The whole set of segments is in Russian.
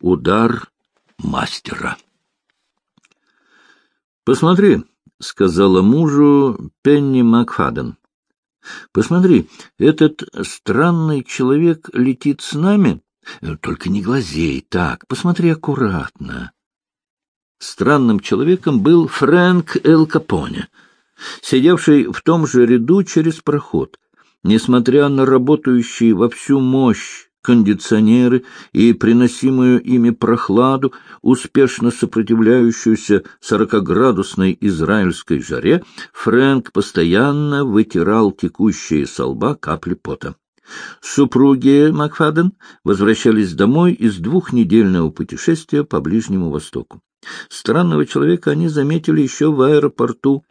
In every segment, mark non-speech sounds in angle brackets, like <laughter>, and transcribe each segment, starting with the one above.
Удар мастера. «Посмотри», — сказала мужу Пенни Макфаден. «Посмотри, этот странный человек летит с нами. Только не глазей так, посмотри аккуратно». Странным человеком был Фрэнк Эл Капоне, сидевший в том же ряду через проход. Несмотря на работающий во всю мощь кондиционеры и приносимую ими прохладу, успешно сопротивляющуюся сорокоградусной израильской жаре, Фрэнк постоянно вытирал текущие со лба капли пота. Супруги Макфаден возвращались домой из двухнедельного путешествия по Ближнему Востоку. Странного человека они заметили еще в аэропорту.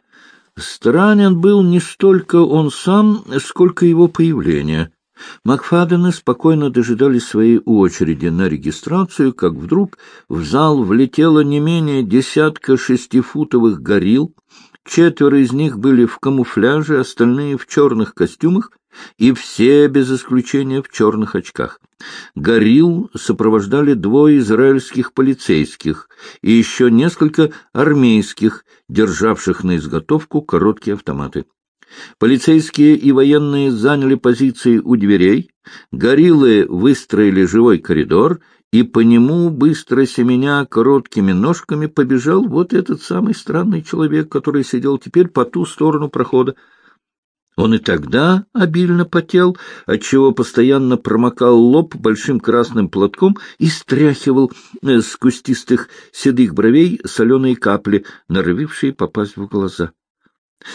Странен был не столько он сам, сколько его появление — Макфадены спокойно дожидались своей очереди на регистрацию, как вдруг в зал влетело не менее десятка шестифутовых горил, четверо из них были в камуфляже, остальные в черных костюмах, и все, без исключения, в черных очках. Горил сопровождали двое израильских полицейских и еще несколько армейских, державших на изготовку короткие автоматы. Полицейские и военные заняли позиции у дверей, гориллы выстроили живой коридор, и по нему, быстро семеня короткими ножками, побежал вот этот самый странный человек, который сидел теперь по ту сторону прохода. Он и тогда обильно потел, отчего постоянно промокал лоб большим красным платком и стряхивал с кустистых седых бровей соленые капли, норовившие попасть в глаза.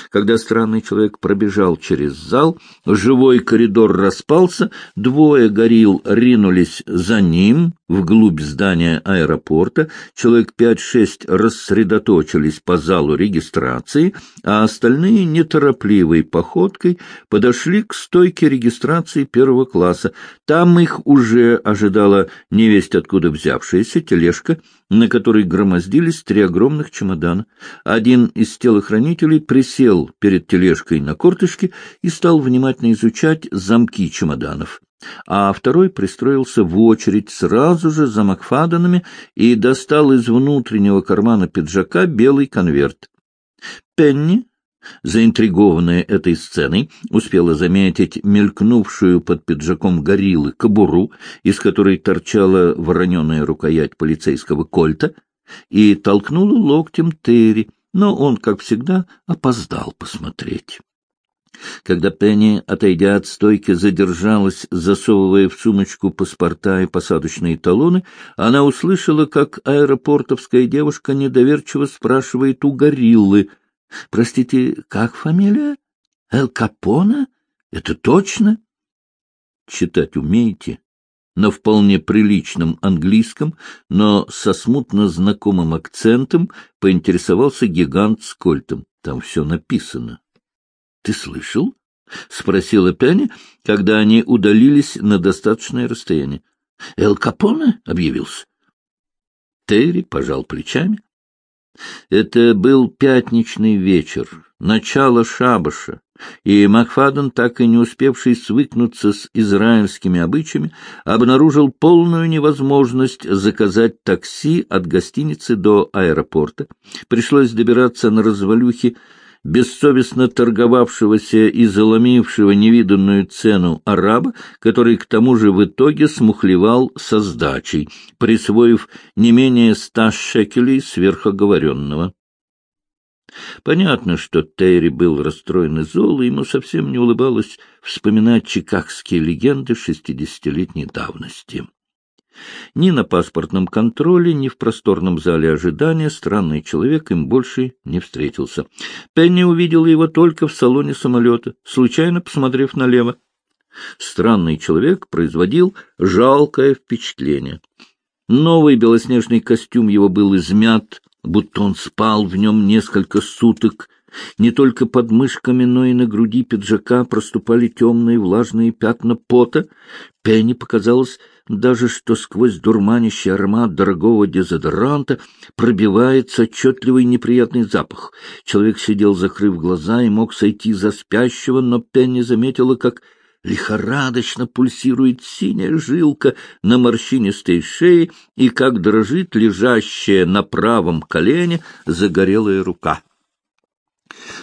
Когда странный человек пробежал через зал, живой коридор распался, двое горил ринулись за ним вглубь здания аэропорта, человек пять-шесть рассредоточились по залу регистрации, а остальные неторопливой походкой подошли к стойке регистрации первого класса. Там их уже ожидала невесть откуда взявшаяся тележка, на которой громоздились три огромных чемодана. Один из телохранителей присел перед тележкой на корточки и стал внимательно изучать замки чемоданов а второй пристроился в очередь сразу же за Макфаденами и достал из внутреннего кармана пиджака белый конверт. Пенни, заинтригованная этой сценой, успела заметить мелькнувшую под пиджаком гориллы кобуру, из которой торчала вороненая рукоять полицейского кольта, и толкнула локтем Терри, но он, как всегда, опоздал посмотреть. Когда Пенни, отойдя от стойки, задержалась, засовывая в сумочку паспорта и посадочные талоны, она услышала, как аэропортовская девушка недоверчиво спрашивает у гориллы. — Простите, как фамилия? Эл Капона? Это точно? — Читать умеете? На вполне приличном английском, но со смутно знакомым акцентом поинтересовался гигант с кольтом. Там все написано. — Ты слышал? — спросила Пенни, когда они удалились на достаточное расстояние. — Эл Капоне объявился. Терри пожал плечами. Это был пятничный вечер, начало шабаша, и Макфаден, так и не успевший свыкнуться с израильскими обычаями, обнаружил полную невозможность заказать такси от гостиницы до аэропорта. Пришлось добираться на развалюхе бессовестно торговавшегося и заломившего невиданную цену араба, который к тому же в итоге смухлевал со сдачей, присвоив не менее ста шекелей сверхоговоренного. Понятно, что Терри был расстроен и зол, и ему совсем не улыбалось вспоминать чикагские легенды шестидесятилетней давности. Ни на паспортном контроле, ни в просторном зале ожидания странный человек им больше не встретился. Пенни увидела его только в салоне самолета, случайно посмотрев налево. Странный человек производил жалкое впечатление. Новый белоснежный костюм его был измят, будто он спал в нем несколько суток. Не только под мышками, но и на груди пиджака проступали темные влажные пятна пота. Пенни показалось даже что сквозь дурманящий аромат дорогого дезодоранта пробивается отчетливый неприятный запах. Человек сидел, закрыв глаза, и мог сойти за спящего, но Пенни заметила, как Лихорадочно пульсирует синяя жилка на морщинистой шее и как дрожит лежащая на правом колене загорелая рука.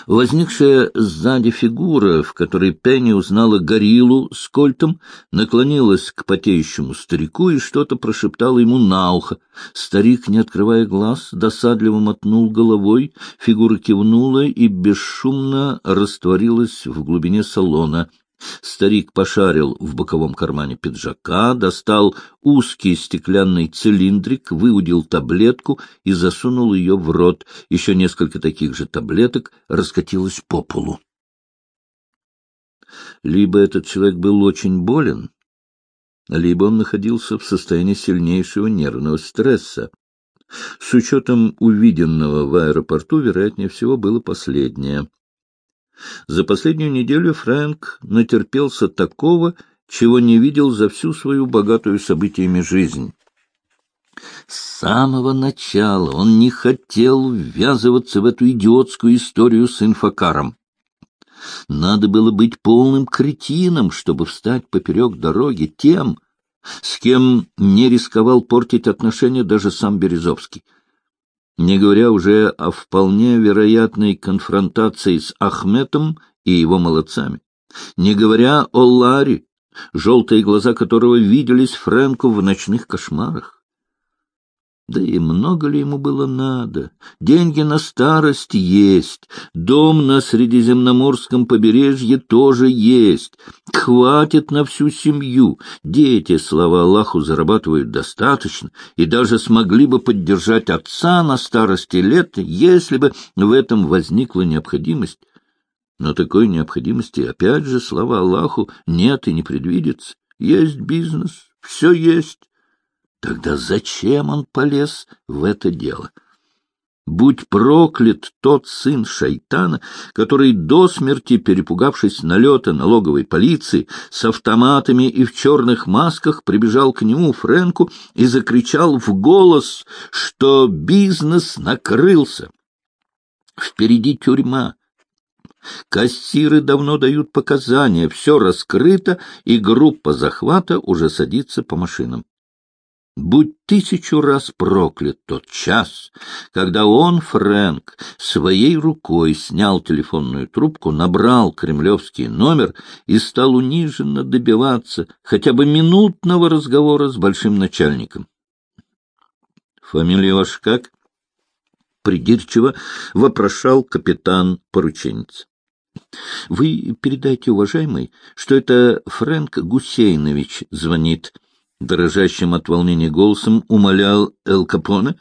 Возникшая сзади фигура, в которой Пенни узнала гориллу с кольтом, наклонилась к потеющему старику и что-то прошептала ему на ухо. Старик, не открывая глаз, досадливо мотнул головой, фигура кивнула и бесшумно растворилась в глубине салона — Старик пошарил в боковом кармане пиджака, достал узкий стеклянный цилиндрик, выудил таблетку и засунул ее в рот. Еще несколько таких же таблеток раскатилось по полу. Либо этот человек был очень болен, либо он находился в состоянии сильнейшего нервного стресса. С учетом увиденного в аэропорту, вероятнее всего, было последнее — за последнюю неделю Фрэнк натерпелся такого, чего не видел за всю свою богатую событиями жизнь. С самого начала он не хотел ввязываться в эту идиотскую историю с инфокаром. Надо было быть полным кретином, чтобы встать поперек дороги тем, с кем не рисковал портить отношения даже сам Березовский не говоря уже о вполне вероятной конфронтации с Ахметом и его молодцами, не говоря о Ларе, желтые глаза которого виделись Фрэнку в ночных кошмарах. Да и много ли ему было надо? Деньги на старость есть, дом на Средиземноморском побережье тоже есть. Хватит на всю семью. Дети, слава Аллаху, зарабатывают достаточно и даже смогли бы поддержать отца на старости лет, если бы в этом возникла необходимость. Но такой необходимости, опять же, слава Аллаху, нет и не предвидится. Есть бизнес, все есть. Тогда зачем он полез в это дело? Будь проклят тот сын шайтана, который до смерти, перепугавшись налета налоговой полиции, с автоматами и в черных масках прибежал к нему, Фрэнку, и закричал в голос, что бизнес накрылся. Впереди тюрьма. Кассиры давно дают показания, все раскрыто, и группа захвата уже садится по машинам. Будь тысячу раз проклят тот час, когда он, Фрэнк, своей рукой снял телефонную трубку, набрал кремлевский номер и стал униженно добиваться хотя бы минутного разговора с большим начальником. «Фамилия ваша как?» — придирчиво вопрошал капитан-порученец. «Вы передайте, уважаемый, что это Фрэнк Гусейнович звонит», дрожащим от волнения голосом умолял Эл Капоне.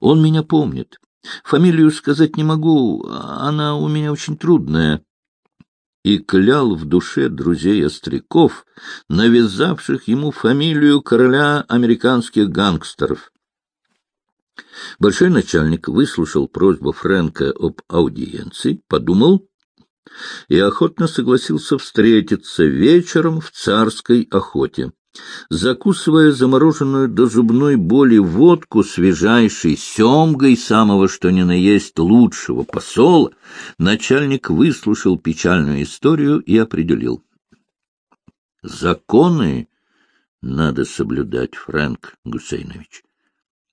«Он меня помнит. Фамилию сказать не могу, она у меня очень трудная». И клял в душе друзей остряков, навязавших ему фамилию короля американских гангстеров. Большой начальник выслушал просьбу Фрэнка об аудиенции, подумал и охотно согласился встретиться вечером в царской охоте. Закусывая замороженную до зубной боли водку свежайшей семгой самого что ни на есть лучшего посола, начальник выслушал печальную историю и определил. Законы надо соблюдать, Фрэнк Гусейнович.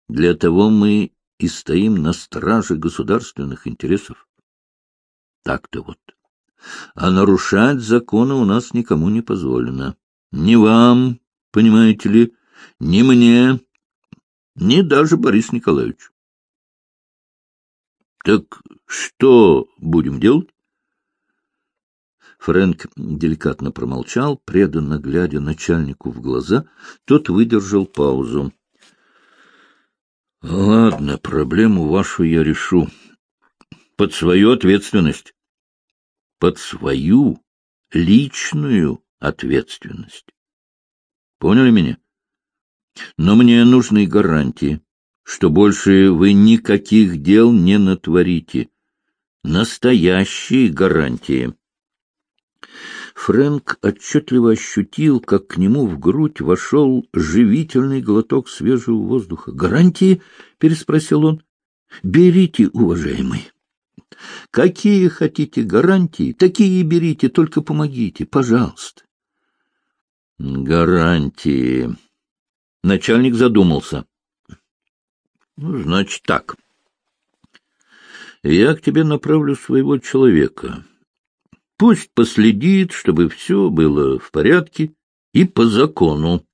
Для того мы и стоим на страже государственных интересов. Так-то вот. А нарушать законы у нас никому не позволено. Ни вам, понимаете ли, ни мне, ни даже Борис Николаевич. Так что будем делать? Фрэнк деликатно промолчал, преданно глядя начальнику в глаза, тот выдержал паузу. — Ладно, проблему вашу я решу. Под свою ответственность. Под свою личную ответственность. Поняли меня? Но мне нужны гарантии, что больше вы никаких дел не натворите. Настоящие гарантии. Фрэнк отчетливо ощутил, как к нему в грудь вошел живительный глоток свежего воздуха. «Гарантии?» — переспросил он. «Берите, уважаемый. Какие хотите гарантии, такие берите, только помогите, пожалуйста. Гарантии. Начальник задумался. Ну, значит так. Я к тебе направлю своего человека. Пусть последит, чтобы все было в порядке и по закону.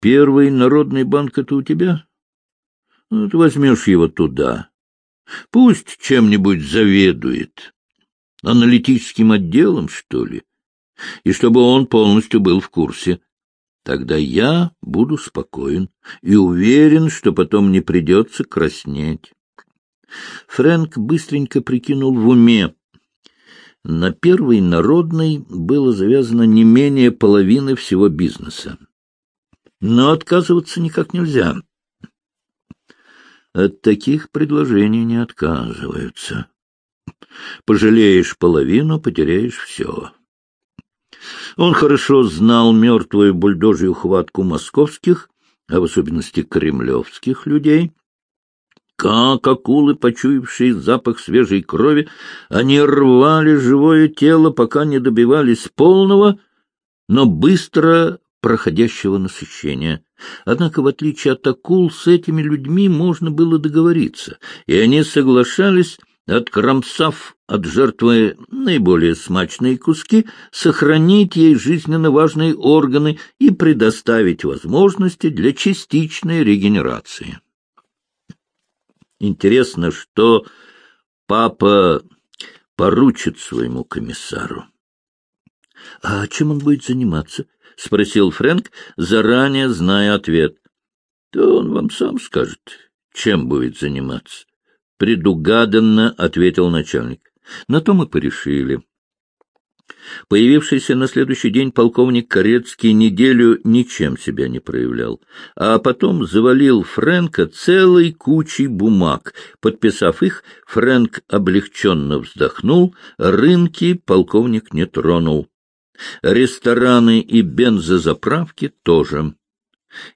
Первый народный банк — это у тебя? Ну, ты возьмешь его туда. Пусть чем-нибудь заведует. Аналитическим отделом, что ли? И чтобы он полностью был в курсе. Тогда я буду спокоен и уверен, что потом не придется краснеть. Фрэнк быстренько прикинул в уме. На первый народный было завязано не менее половины всего бизнеса. Но отказываться никак нельзя. От таких предложений не отказываются. Пожалеешь половину, потеряешь все. Он хорошо знал мертвую бульдожью хватку московских, а в особенности кремлевских людей. Как акулы, почуявшие запах свежей крови, они рвали живое тело, пока не добивались полного, но быстро проходящего насыщения. Однако, в отличие от акул, с этими людьми можно было договориться, и они соглашались откромсав от жертвы наиболее смачные куски, сохранить ей жизненно важные органы и предоставить возможности для частичной регенерации. Интересно, что папа поручит своему комиссару. — А чем он будет заниматься? — спросил Фрэнк, заранее зная ответ. — То он вам сам скажет, чем будет заниматься предугаданно, — ответил начальник. На то мы порешили. Появившийся на следующий день полковник Корецкий неделю ничем себя не проявлял, а потом завалил Фрэнка целой кучей бумаг. Подписав их, Фрэнк облегченно вздохнул, рынки полковник не тронул. Рестораны и бензозаправки тоже.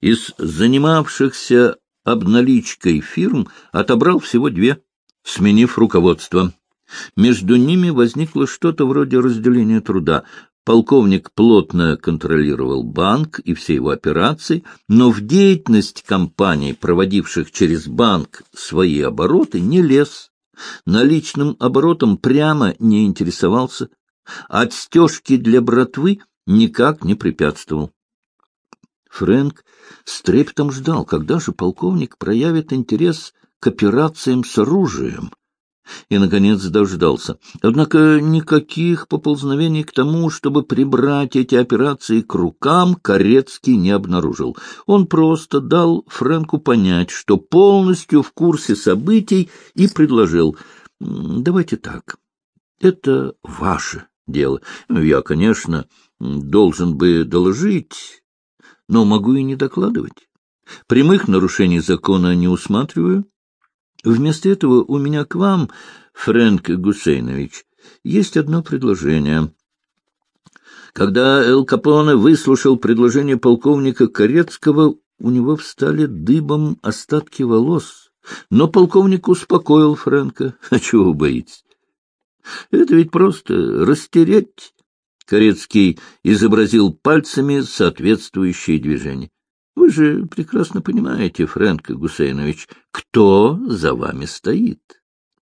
Из занимавшихся обналичкой фирм отобрал всего две, сменив руководство. Между ними возникло что-то вроде разделения труда. Полковник плотно контролировал банк и все его операции, но в деятельность компаний, проводивших через банк свои обороты, не лез. Наличным оборотом прямо не интересовался. Отстежки для братвы никак не препятствовал. Фрэнк с трепетом ждал, когда же полковник проявит интерес к операциям с оружием. И, наконец, дождался. Однако никаких поползновений к тому, чтобы прибрать эти операции к рукам, Корецкий не обнаружил. Он просто дал Фрэнку понять, что полностью в курсе событий, и предложил. «Давайте так. Это ваше дело. Я, конечно, должен бы доложить, но могу и не докладывать. Прямых нарушений закона не усматриваю. Вместо этого у меня к вам, Фрэнк Гусейнович, есть одно предложение. Когда Эл Капоне выслушал предложение полковника Корецкого, у него встали дыбом остатки волос. Но полковник успокоил Фрэнка. <laughs> А чего боитесь? Это ведь просто растереть Корецкий изобразил пальцами соответствующие движения. Вы же прекрасно понимаете, Фрэнк Гусейнович, кто за вами стоит.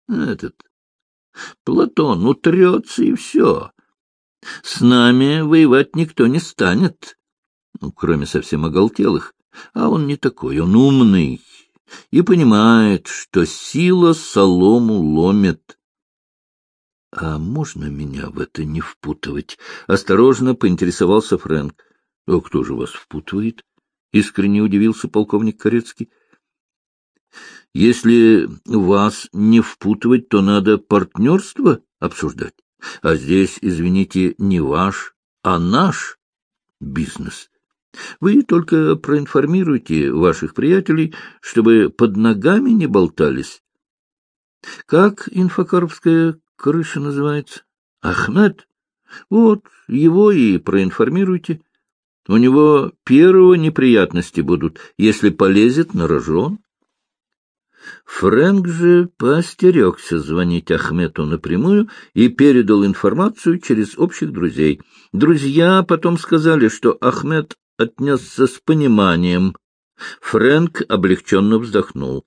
Этот Платон утрется, и все. С нами воевать никто не станет, ну, кроме совсем оголтелых. А он не такой, он умный и понимает, что сила солому ломит. — А можно меня в это не впутывать? — осторожно поинтересовался Фрэнк. — А кто же вас впутывает? — искренне удивился полковник Корецкий. — Если вас не впутывать, то надо партнерство обсуждать. А здесь, извините, не ваш, а наш бизнес. Вы только проинформируйте ваших приятелей, чтобы под ногами не болтались. Как инфокаровская крыша называется? Ахмед? Вот, его и проинформируйте. У него первого неприятности будут, если полезет на рожон. Фрэнк же поостерегся звонить Ахмету напрямую и передал информацию через общих друзей. Друзья потом сказали, что Ахмед отнесся с пониманием. Фрэнк облегченно вздохнул.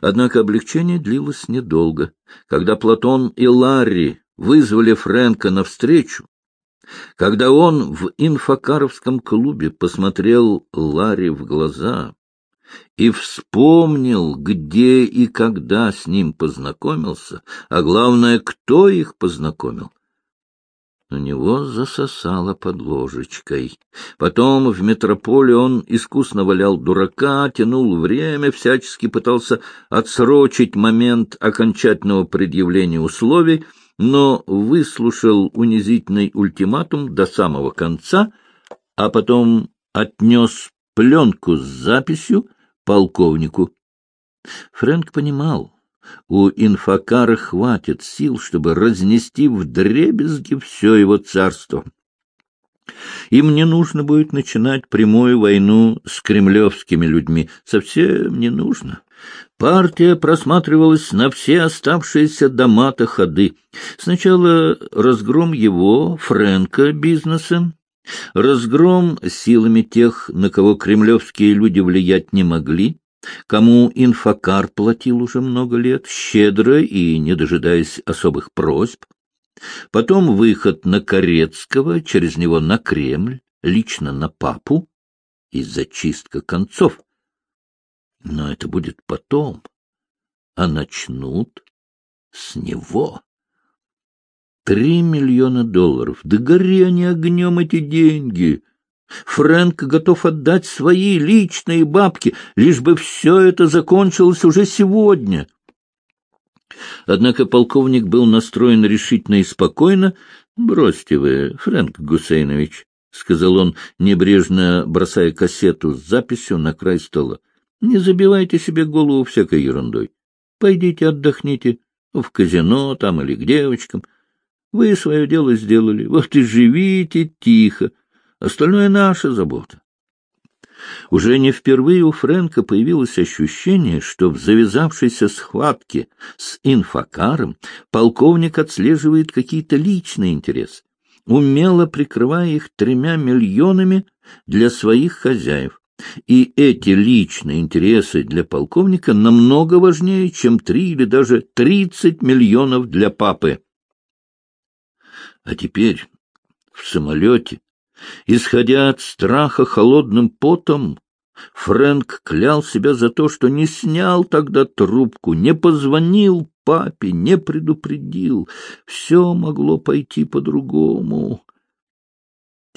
Однако облегчение длилось недолго. Когда Платон и Ларри вызвали Фрэнка навстречу, когда он в инфокаровском клубе посмотрел Ларри в глаза и вспомнил, где и когда с ним познакомился, а главное, кто их познакомил, у него засосало под ложечкой. Потом в метрополе он искусно валял дурака, тянул время, всячески пытался отсрочить момент окончательного предъявления условий, но выслушал унизительный ультиматум до самого конца, а потом отнес пленку с записью полковнику. Фрэнк понимал, у инфокара хватит сил, чтобы разнести в дребезги все его царство. Им не нужно будет начинать прямую войну с кремлевскими людьми. Совсем не нужно. Партия просматривалась на все оставшиеся до мата ходы. Сначала разгром его, Фрэнка, бизнеса, разгром силами тех, на кого кремлевские люди влиять не могли, кому инфокар платил уже много лет, щедро и не дожидаясь особых просьб, потом выход на Корецкого, через него на Кремль, лично на папу и зачистка концов. Но это будет потом, а начнут с него. Три миллиона долларов. Да гори они огнем эти деньги! Фрэнк готов отдать свои личные бабки, лишь бы все это закончилось уже сегодня. Однако полковник был настроен решительно и спокойно. — Бросьте вы, Фрэнк Гусейнович, — сказал он, небрежно бросая кассету с записью на край стола. — Не забивайте себе голову всякой ерундой. Пойдите отдохните в казино там или к девочкам. Вы свое дело сделали, вот и живите тихо. Остальное — наша забота. Уже не впервые у Фрэнка появилось ощущение, что в завязавшейся схватке с инфокаром полковник отслеживает какие-то личные интересы, умело прикрывая их тремя миллионами для своих хозяев. И эти личные интересы для полковника намного важнее, чем три или даже тридцать миллионов для папы. А теперь в самолете Исходя от страха холодным потом, Фрэнк клял себя за то, что не снял тогда трубку, не позвонил папе, не предупредил. Все могло пойти по-другому.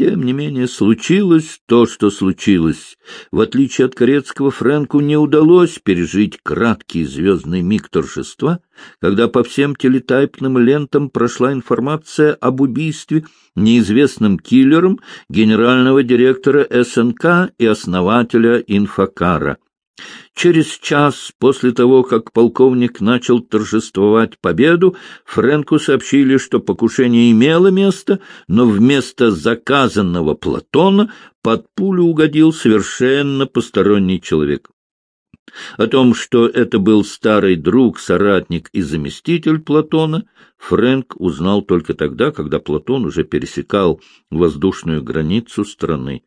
Тем не менее, случилось то, что случилось. В отличие от Корецкого, Фрэнку не удалось пережить краткий звездный миг торжества, когда по всем телетайпным лентам прошла информация об убийстве неизвестным киллером генерального директора СНК и основателя Инфокара. Через час после того, как полковник начал торжествовать победу, Фрэнку сообщили, что покушение имело место, но вместо заказанного Платона под пулю угодил совершенно посторонний человек. О том, что это был старый друг, соратник и заместитель Платона, Фрэнк узнал только тогда, когда Платон уже пересекал воздушную границу страны.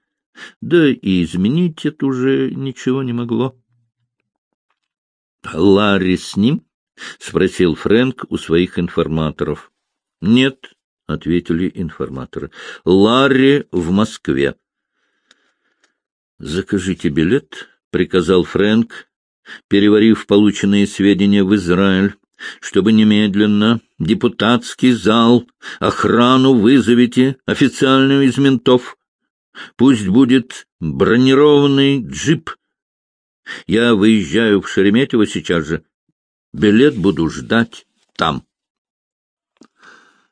Да и изменить это уже ничего не могло. — Ларри с ним? — спросил Фрэнк у своих информаторов. — Нет, — ответили информаторы. — Ларри в Москве. — Закажите билет, — приказал Фрэнк, переварив полученные сведения в Израиль, чтобы немедленно депутатский зал, охрану вызовите, официальную из ментов. Пусть будет бронированный джип — я выезжаю в Шереметьево сейчас же. Билет буду ждать там.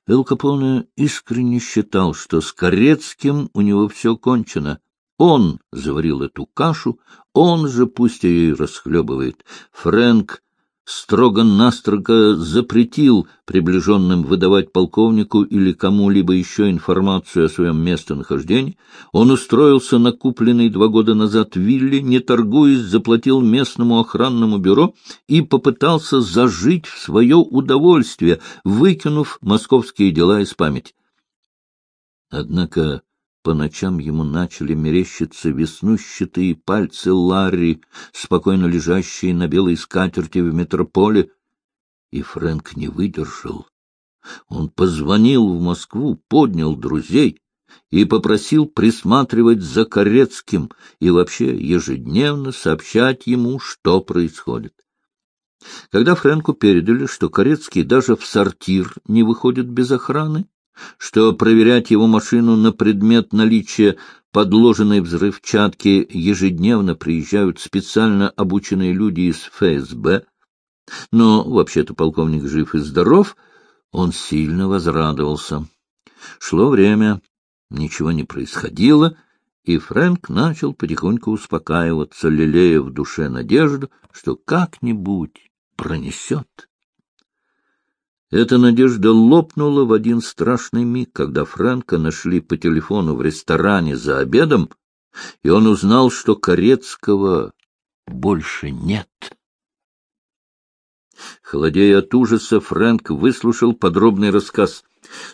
Эл Капоне искренне считал, что с Корецким у него все кончено. Он заварил эту кашу, он же пусть ее и расхлебывает. Фрэнк строго-настрого запретил приближенным выдавать полковнику или кому-либо еще информацию о своем местонахождении, он устроился на купленный два года назад вилле, не торгуясь, заплатил местному охранному бюро и попытался зажить в свое удовольствие, выкинув московские дела из памяти. Однако по ночам ему начали мерещиться веснущатые пальцы Ларри, спокойно лежащие на белой скатерти в метрополе, и Фрэнк не выдержал. Он позвонил в Москву, поднял друзей и попросил присматривать за Корецким и вообще ежедневно сообщать ему, что происходит. Когда Фрэнку передали, что Корецкий даже в сортир не выходит без охраны, что проверять его машину на предмет наличия подложенной взрывчатки ежедневно приезжают специально обученные люди из ФСБ. Но, вообще-то, полковник жив и здоров, он сильно возрадовался. Шло время, ничего не происходило, и Фрэнк начал потихоньку успокаиваться, лелея в душе надежду, что как-нибудь пронесет. Эта надежда лопнула в один страшный миг, когда Фрэнка нашли по телефону в ресторане за обедом, и он узнал, что Корецкого больше нет. Холодея от ужаса, Фрэнк выслушал подробный рассказ.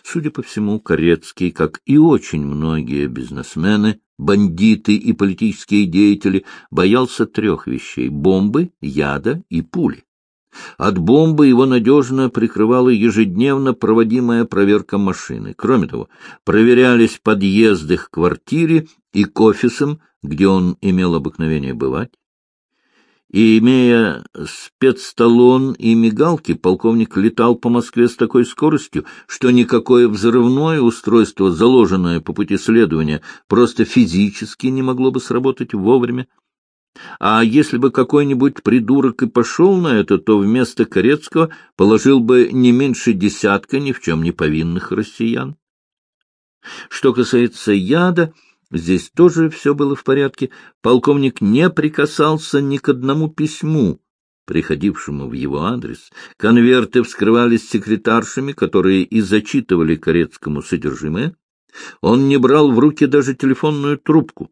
Судя по всему, Корецкий, как и очень многие бизнесмены, бандиты и политические деятели, боялся трех вещей — бомбы, яда и пули. От бомбы его надежно прикрывала ежедневно проводимая проверка машины. Кроме того, проверялись подъезды к квартире и к офисам, где он имел обыкновение бывать. И, имея спецталон и мигалки, полковник летал по Москве с такой скоростью, что никакое взрывное устройство, заложенное по пути следования, просто физически не могло бы сработать вовремя. А если бы какой-нибудь придурок и пошел на это, то вместо Корецкого положил бы не меньше десятка ни в чем не повинных россиян. Что касается яда, здесь тоже все было в порядке. Полковник не прикасался ни к одному письму, приходившему в его адрес. Конверты вскрывались секретаршами, которые и зачитывали Корецкому содержимое. Он не брал в руки даже телефонную трубку.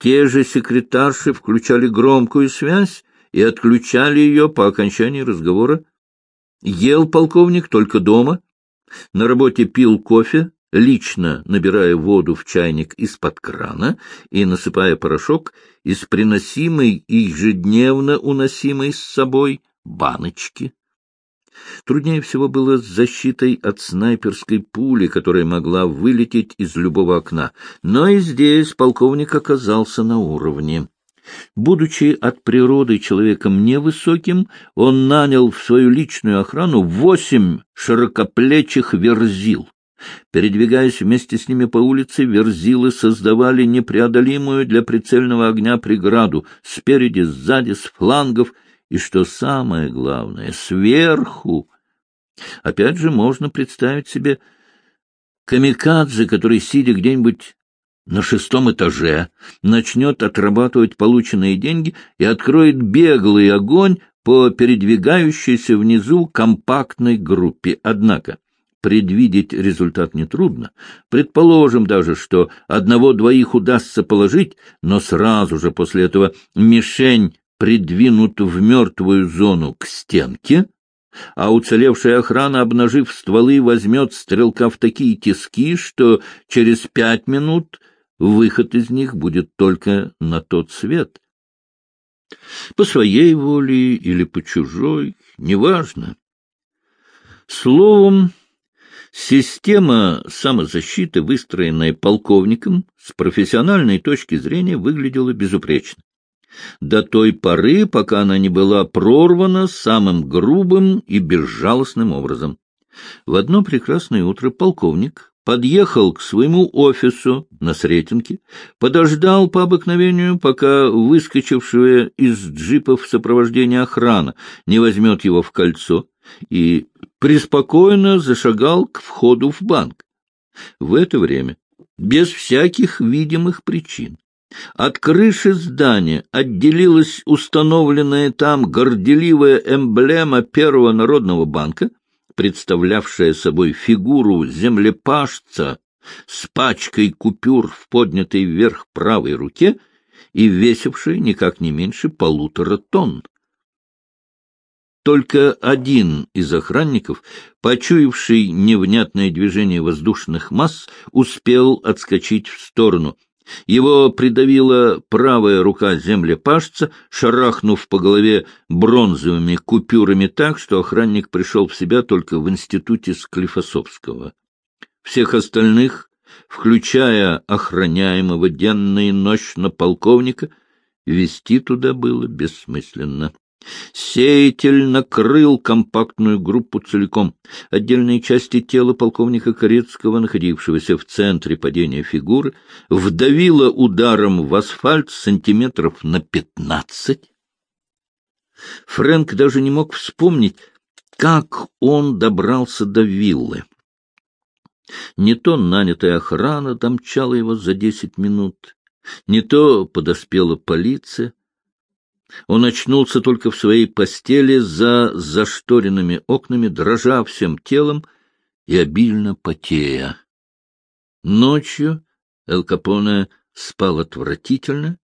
Те же секретарши включали громкую связь и отключали ее по окончании разговора. Ел полковник только дома, на работе пил кофе, лично набирая воду в чайник из-под крана и насыпая порошок из приносимой и ежедневно уносимой с собой баночки. Труднее всего было с защитой от снайперской пули, которая могла вылететь из любого окна. Но и здесь полковник оказался на уровне. Будучи от природы человеком невысоким, он нанял в свою личную охрану восемь широкоплечих верзил. Передвигаясь вместе с ними по улице, верзилы создавали непреодолимую для прицельного огня преграду спереди, сзади, с флангов — и, что самое главное, сверху. Опять же, можно представить себе камикадзе, который, сидя где-нибудь на шестом этаже, начнет отрабатывать полученные деньги и откроет беглый огонь по передвигающейся внизу компактной группе. Однако предвидеть результат нетрудно. Предположим даже, что одного-двоих удастся положить, но сразу же после этого мишень придвинут в мертвую зону к стенке, а уцелевшая охрана, обнажив стволы, возьмет стрелка в такие тиски, что через пять минут выход из них будет только на тот свет. По своей воле или по чужой, неважно. Словом, система самозащиты, выстроенная полковником, с профессиональной точки зрения выглядела безупречно до той поры, пока она не была прорвана самым грубым и безжалостным образом. В одно прекрасное утро полковник подъехал к своему офису на Сретенке, подождал по обыкновению, пока выскочившая из джипа в сопровождении охрана не возьмет его в кольцо, и преспокойно зашагал к входу в банк. В это время, без всяких видимых причин, От крыши здания отделилась установленная там горделивая эмблема Первого народного банка, представлявшая собой фигуру землепашца с пачкой купюр в поднятой вверх правой руке и весившая никак не меньше полутора тонн. Только один из охранников, почуявший невнятное движение воздушных масс, успел отскочить в сторону. Его придавила правая рука землепашца, шарахнув по голове бронзовыми купюрами так, что охранник пришел в себя только в институте Склифосовского. Всех остальных, включая охраняемого денно и ночно полковника, вести туда было бессмысленно. Сеятель накрыл компактную группу целиком. Отдельные части тела полковника Корецкого, находившегося в центре падения фигуры, вдавило ударом в асфальт сантиметров на пятнадцать. Фрэнк даже не мог вспомнить, как он добрался до виллы. Не то нанятая охрана домчала его за десять минут, не то подоспела полиция. Он очнулся только в своей постели за зашторенными окнами, дрожа всем телом и обильно потея. Ночью Эл Капоне спал отвратительно.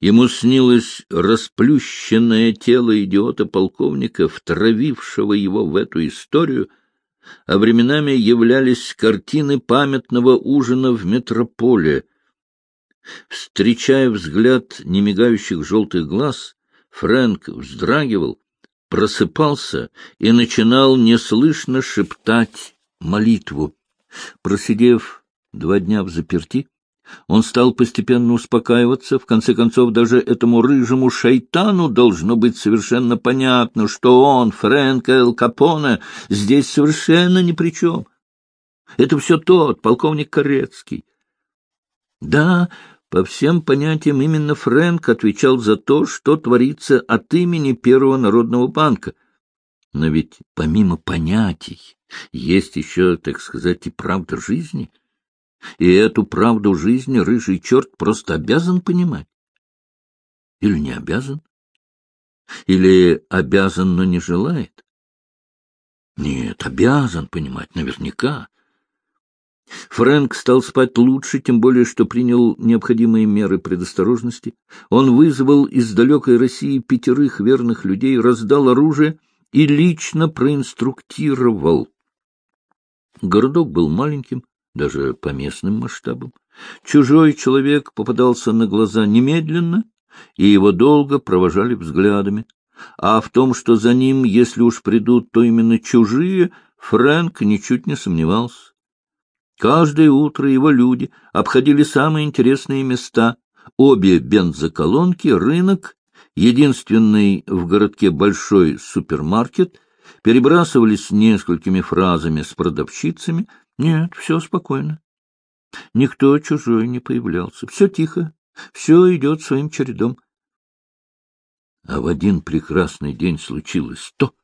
Ему снилось расплющенное тело идиота-полковника, втравившего его в эту историю, а временами являлись картины памятного ужина в метрополе — Встречая взгляд немигающих желтых глаз, Фрэнк вздрагивал, просыпался и начинал неслышно шептать молитву. Просидев два дня в заперти, он стал постепенно успокаиваться. В конце концов, даже этому рыжему шайтану должно быть совершенно понятно, что он, Фрэнк Эл Капоне, здесь совершенно ни при чем. Это все тот, полковник Корецкий. Да, по всем понятиям именно Фрэнк отвечал за то, что творится от имени Первого народного банка. Но ведь помимо понятий есть еще, так сказать, и правда жизни. И эту правду жизни рыжий черт просто обязан понимать. Или не обязан? Или обязан, но не желает? Нет, обязан понимать наверняка. Фрэнк стал спать лучше, тем более, что принял необходимые меры предосторожности. Он вызвал из далекой России пятерых верных людей, раздал оружие и лично проинструктировал. Городок был маленьким, даже по местным масштабам. Чужой человек попадался на глаза немедленно, и его долго провожали взглядами. А в том, что за ним, если уж придут, то именно чужие, Фрэнк ничуть не сомневался. Каждое утро его люди обходили самые интересные места. Обе бензоколонки, рынок, единственный в городке большой супермаркет, перебрасывались несколькими фразами с продавщицами. Нет, все спокойно. Никто чужой не появлялся. Все тихо, все идет своим чередом. А в один прекрасный день случилось то,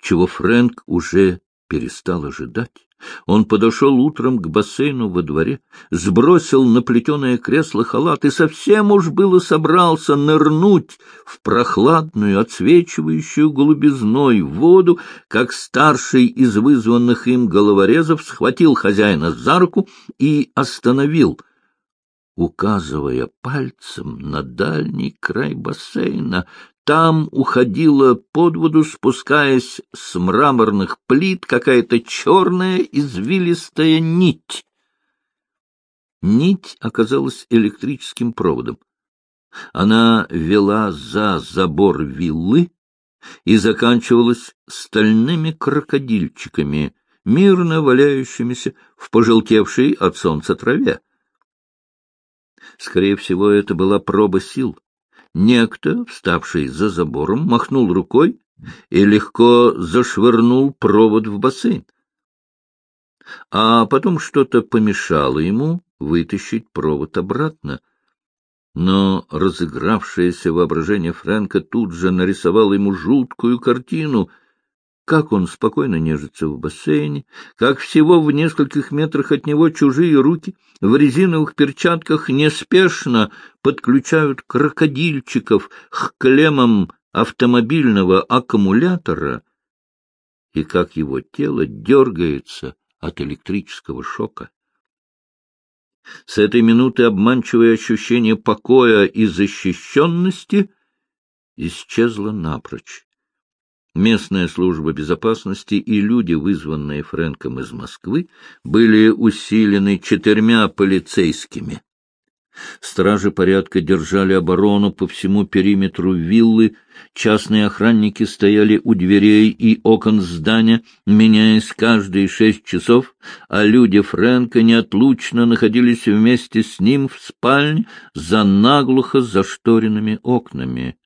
чего Фрэнк уже перестал ожидать. Он подошел утром к бассейну во дворе, сбросил на плетеное кресло халат и совсем уж было собрался нырнуть в прохладную, отсвечивающую голубизной воду, как старший из вызванных им головорезов схватил хозяина за руку и остановил, указывая пальцем на дальний край бассейна, там уходила под воду, спускаясь с мраморных плит, какая-то черная извилистая нить. Нить оказалась электрическим проводом. Она вела за забор виллы и заканчивалась стальными крокодильчиками, мирно валяющимися в пожелтевшей от солнца траве. Скорее всего, это была проба сил. Некто, вставший за забором, махнул рукой и легко зашвырнул провод в бассейн. А потом что-то помешало ему вытащить провод обратно. Но разыгравшееся воображение Фрэнка тут же нарисовало ему жуткую картину. Как он спокойно нежится в бассейне, как всего в нескольких метрах от него чужие руки в резиновых перчатках неспешно подключают крокодильчиков к клеммам автомобильного аккумулятора, и как его тело дергается от электрического шока. С этой минуты обманчивое ощущение покоя и защищенности исчезло напрочь. Местная служба безопасности и люди, вызванные Фрэнком из Москвы, были усилены четырьмя полицейскими. Стражи порядка держали оборону по всему периметру виллы, частные охранники стояли у дверей и окон здания, меняясь каждые шесть часов, а люди Фрэнка неотлучно находились вместе с ним в спальне за наглухо зашторенными окнами.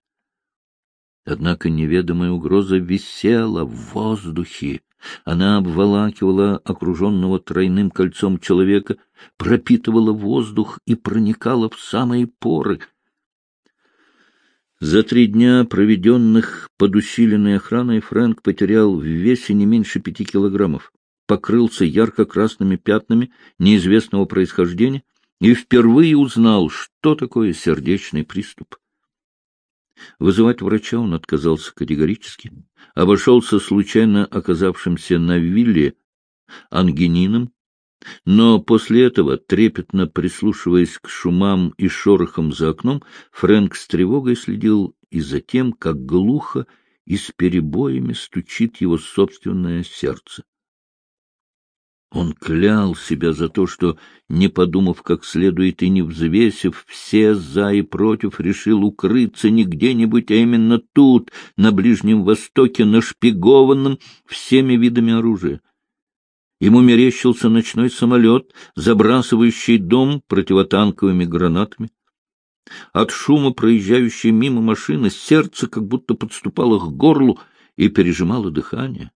Однако неведомая угроза висела в воздухе. Она обволакивала окруженного тройным кольцом человека, пропитывала воздух и проникала в самые поры. За три дня, проведенных под усиленной охраной, Фрэнк потерял в весе не меньше пяти килограммов, покрылся ярко-красными пятнами неизвестного происхождения и впервые узнал, что такое сердечный приступ. Вызывать врача он отказался категорически, обошелся случайно оказавшимся на вилле ангинином, но после этого, трепетно прислушиваясь к шумам и шорохам за окном, Фрэнк с тревогой следил и за тем, как глухо и с перебоями стучит его собственное сердце. Он клял себя за то, что, не подумав как следует и не взвесив все за и против, решил укрыться не где-нибудь, а именно тут, на Ближнем Востоке, нашпигованном всеми видами оружия. Ему мерещился ночной самолет, забрасывающий дом противотанковыми гранатами. От шума проезжающей мимо машины сердце как будто подступало к горлу и пережимало дыхание.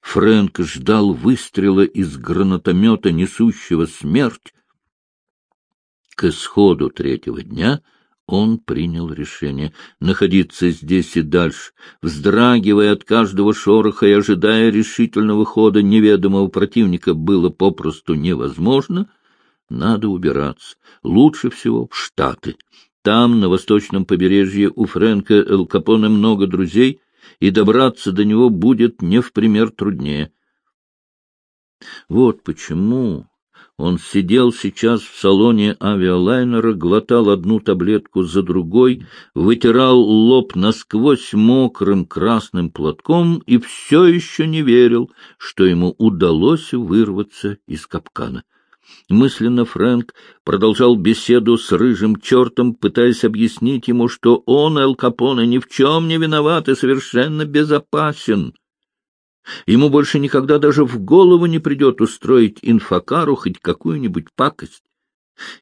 Фрэнк ждал выстрела из гранатомета, несущего смерть. К исходу третьего дня он принял решение находиться здесь и дальше, вздрагивая от каждого шороха и ожидая решительного хода неведомого противника, было попросту невозможно. Надо убираться. Лучше всего в Штаты. Там, на восточном побережье, у Фрэнка Эл Капоне много друзей — и добраться до него будет не в пример труднее. Вот почему он сидел сейчас в салоне авиалайнера, глотал одну таблетку за другой, вытирал лоб насквозь мокрым красным платком и все еще не верил, что ему удалось вырваться из капкана. Мысленно Фрэнк продолжал беседу с рыжим чертом, пытаясь объяснить ему, что он, Эл Капоне, ни в чем не виноват и совершенно безопасен. Ему больше никогда даже в голову не придет устроить инфокару хоть какую-нибудь пакость.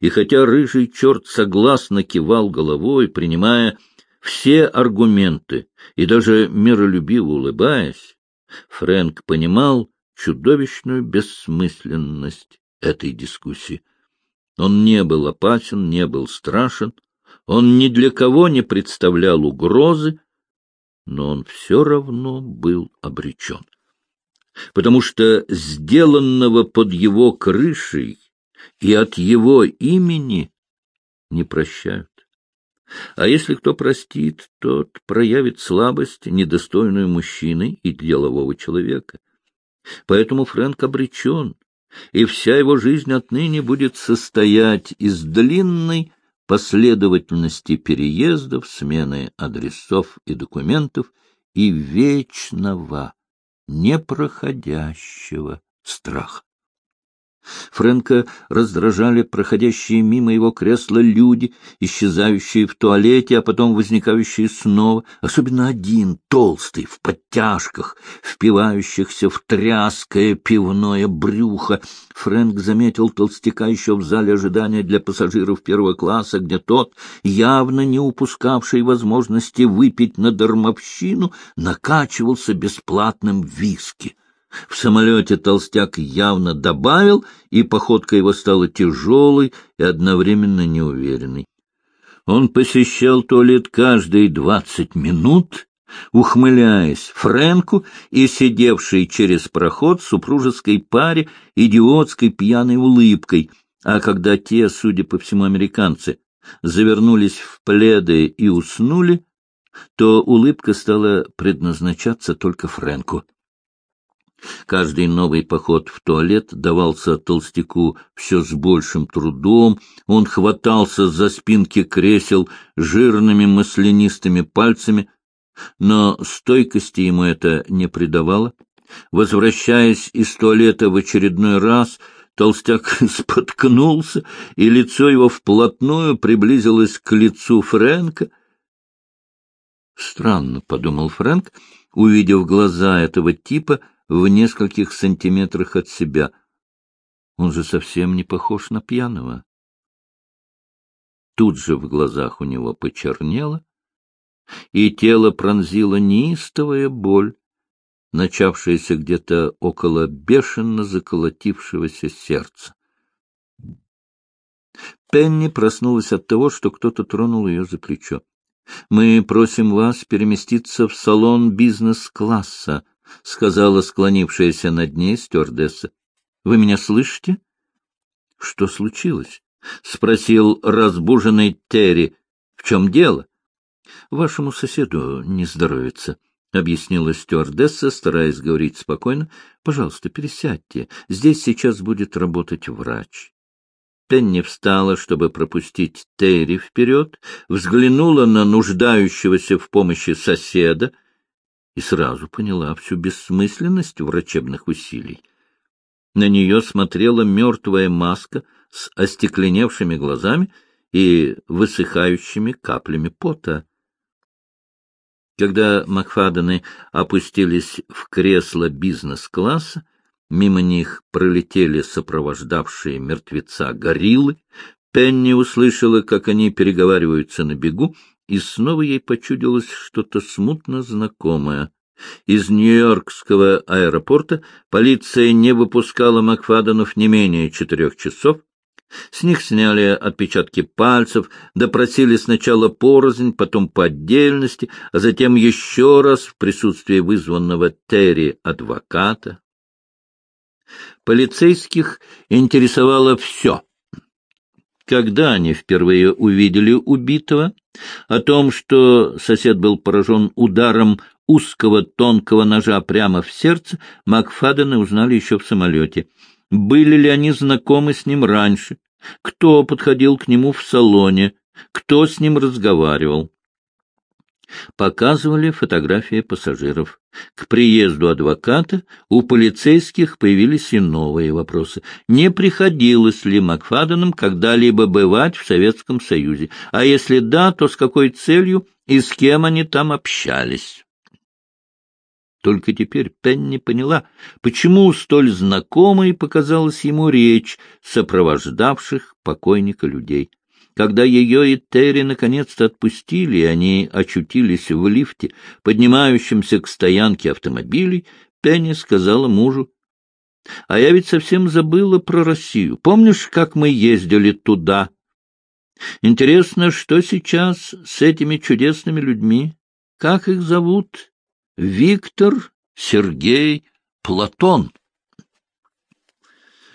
И хотя рыжий черт согласно кивал головой, принимая все аргументы и даже миролюбиво улыбаясь, Фрэнк понимал чудовищную бессмысленность этой дискуссии. Он не был опасен, не был страшен, он ни для кого не представлял угрозы, но он все равно был обречен. Потому что сделанного под его крышей и от его имени не прощают. А если кто простит, тот проявит слабость, недостойную мужчины и делового человека. Поэтому Фрэнк обречен, и вся его жизнь отныне будет состоять из длинной последовательности переездов, смены адресов и документов и вечного, непроходящего страха. Фрэнка раздражали проходящие мимо его кресла люди, исчезающие в туалете, а потом возникающие снова, особенно один, толстый, в подтяжках, впивающихся в тряское пивное брюхо. Фрэнк заметил толстяка еще в зале ожидания для пассажиров первого класса, где тот, явно не упускавший возможности выпить на дармовщину, накачивался бесплатным виски. В самолете толстяк явно добавил, и походка его стала тяжелой и одновременно неуверенной. Он посещал туалет каждые двадцать минут ухмыляясь Фрэнку и сидевшей через проход супружеской паре идиотской пьяной улыбкой, а когда те, судя по всему, американцы, завернулись в пледы и уснули, то улыбка стала предназначаться только Фрэнку. Каждый новый поход в туалет давался толстяку все с большим трудом, он хватался за спинки кресел жирными маслянистыми пальцами, но стойкости ему это не придавало. Возвращаясь из туалета в очередной раз, толстяк <laughs> споткнулся, и лицо его вплотную приблизилось к лицу Фрэнка. Странно, — подумал Фрэнк, увидев глаза этого типа — в нескольких сантиметрах от себя. Он же совсем не похож на пьяного. Тут же в глазах у него почернело, и тело пронзила неистовая боль, начавшаяся где-то около бешено заколотившегося сердца. Пенни проснулась от того, что кто-то тронул ее за плечо. — Мы просим вас переместиться в салон бизнес-класса, — сказала склонившаяся над ней стюардесса. — Вы меня слышите? — Что случилось? — спросил разбуженный Терри. — В чем дело? — Вашему соседу не здоровится, — объяснила стюардесса, стараясь говорить спокойно. — Пожалуйста, пересядьте. Здесь сейчас будет работать врач. Пенни встала, чтобы пропустить Терри вперед, взглянула на нуждающегося в помощи соседа — и сразу поняла всю бессмысленность врачебных усилий. На нее смотрела мертвая маска с остекленевшими глазами и высыхающими каплями пота. Когда Макфадены опустились в кресло бизнес-класса, мимо них пролетели сопровождавшие мертвеца гориллы, Пенни услышала, как они переговариваются на бегу, и снова ей почудилось что-то смутно знакомое. Из Нью-Йоркского аэропорта полиция не выпускала Макфаденов не менее четырех часов. С них сняли отпечатки пальцев, допросили сначала порознь, потом по отдельности, а затем еще раз в присутствии вызванного Терри адвоката. Полицейских интересовало все — когда они впервые увидели убитого, о том, что сосед был поражен ударом узкого тонкого ножа прямо в сердце, Макфадены узнали еще в самолете. Были ли они знакомы с ним раньше? Кто подходил к нему в салоне? Кто с ним разговаривал? Показывали фотографии пассажиров. К приезду адвоката у полицейских появились и новые вопросы. Не приходилось ли Макфаденам когда-либо бывать в Советском Союзе? А если да, то с какой целью и с кем они там общались? Только теперь Пенни поняла, почему столь знакомой показалась ему речь сопровождавших покойника людей. Когда ее и Терри наконец-то отпустили, они очутились в лифте, поднимающемся к стоянке автомобилей, Пенни сказала мужу, — А я ведь совсем забыла про Россию. Помнишь, как мы ездили туда? Интересно, что сейчас с этими чудесными людьми? Как их зовут? Виктор, Сергей, Платон.